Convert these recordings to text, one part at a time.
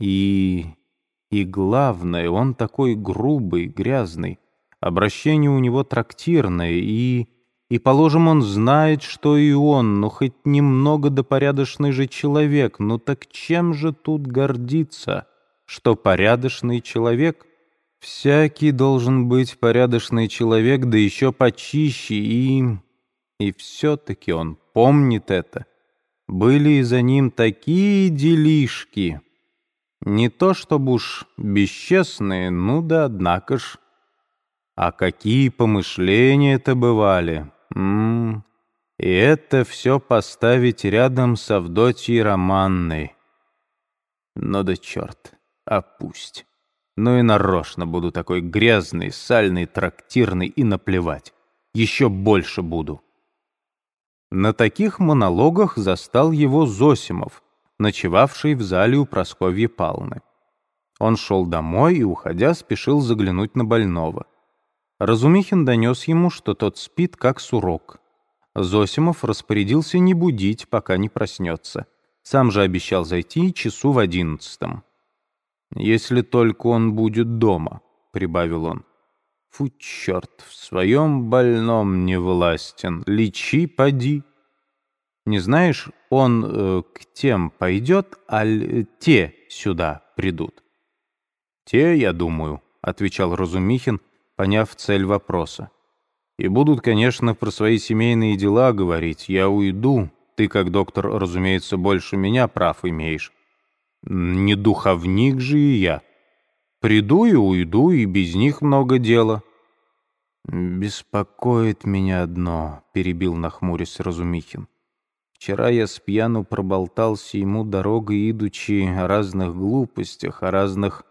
И... и главное, он такой грубый, грязный. Обращение у него трактирное, и... И, положим, он знает, что и он, но хоть немного да порядочный же человек. Ну так чем же тут гордиться, что порядочный человек? Всякий должен быть порядочный человек, да еще почище, и... И все-таки он помнит это. Были и за ним такие делишки. Не то чтобы уж бесчестные, ну да однако ж. А какие помышления-то бывали. М -м -м. И это все поставить рядом с Авдотьей Романной. Ну да черт, а. Ну и нарочно буду такой грязный, сальный, трактирный и наплевать. Еще больше буду. На таких монологах застал его Зосимов, ночевавший в зале у Просковьи Палны. Он шел домой и, уходя, спешил заглянуть на больного. Разумихин донес ему, что тот спит, как сурок. Зосимов распорядился не будить, пока не проснется. Сам же обещал зайти часу в одиннадцатом. «Если только он будет дома», — прибавил он. «Фу, черт, в своем больном не властен. Лечи, поди». «Не знаешь, он э, к тем пойдет, аль те сюда придут?» «Те, я думаю», — отвечал Разумихин, поняв цель вопроса. «И будут, конечно, про свои семейные дела говорить. Я уйду. Ты, как доктор, разумеется, больше меня прав имеешь. Не духовник же и я. Приду и уйду, и без них много дела». «Беспокоит меня одно», — перебил нахмурясь Разумихин. «Вчера я с пьяну проболтался ему дорогой, идучи о разных глупостях, о разных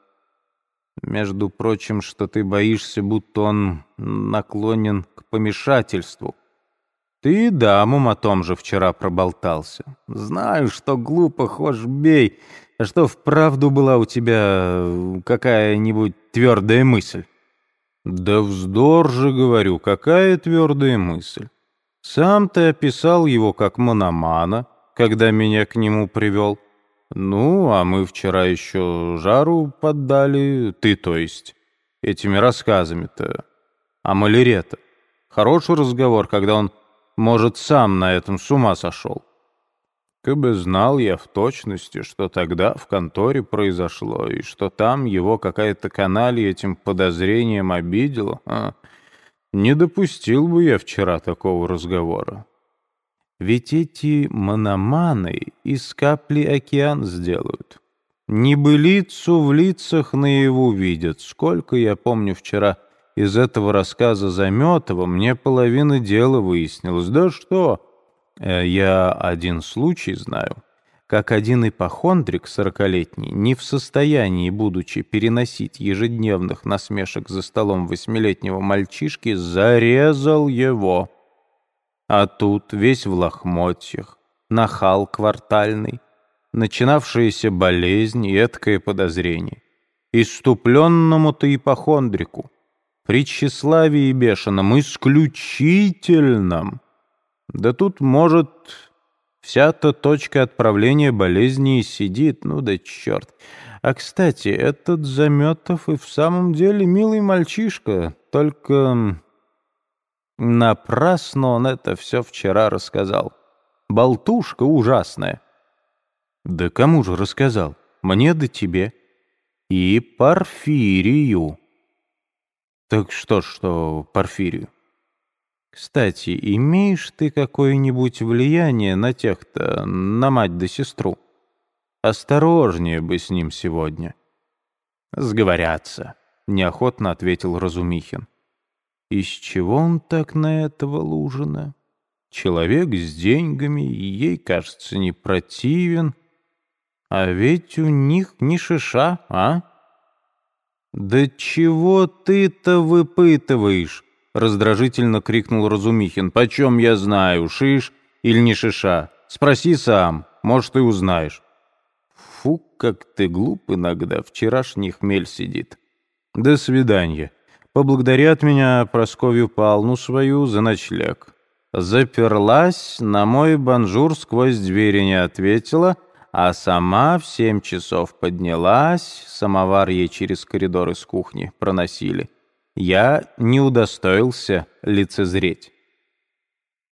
между прочим, что ты боишься, будто он наклонен к помешательству. Ты дамам о том же вчера проболтался. Знаю, что глупо, хошь бей, а что вправду была у тебя какая-нибудь твердая мысль? Да вздор же, говорю, какая твердая мысль. Сам ты описал его как мономана, когда меня к нему привел. «Ну, а мы вчера еще жару поддали, ты, то есть, этими рассказами-то. А малярета. Хороший разговор, когда он, может, сам на этом с ума сошел. Кабы знал я в точности, что тогда в конторе произошло, и что там его какая-то каналья этим подозрением обидела, а, не допустил бы я вчера такого разговора. Ведь эти мономаны из капли океан сделают. Небылицу в лицах наяву видят. Сколько, я помню, вчера из этого рассказа Заметова мне половина дела выяснилось. Да что? Э, я один случай знаю. Как один ипохондрик сорокалетний, не в состоянии, будучи переносить ежедневных насмешек за столом восьмилетнего мальчишки, зарезал его. А тут весь в лохмотьях, нахал квартальный, начинавшаяся болезнь и эткое подозрение. Иступленному-то ипохондрику, при тщеславии бешеном, исключительном. Да тут, может, вся-то точка отправления болезни сидит, ну да черт. А, кстати, этот Заметов и в самом деле милый мальчишка, только Напрасно он это все вчера рассказал. Болтушка ужасная. Да кому же рассказал? Мне да тебе. И Порфирию. Так что, что Порфирию? Кстати, имеешь ты какое-нибудь влияние на тех-то, на мать да сестру? Осторожнее бы с ним сегодня. Сговорятся, неохотно ответил Разумихин. Из чего он так на этого Лужина? Человек с деньгами, ей, кажется, не противен. А ведь у них не шиша, а? «Да чего ты-то выпытываешь?» — раздражительно крикнул Разумихин. «Почем я знаю, шиш или не шиш? Спроси сам, может, и узнаешь». «Фу, как ты глуп иногда, вчерашний хмель сидит. До свидания» поблагодари от меня Прасковью Палну свою за ночлег. Заперлась, на мой бонжур сквозь двери не ответила, а сама в семь часов поднялась, самовар ей через коридор из кухни проносили. Я не удостоился лицезреть.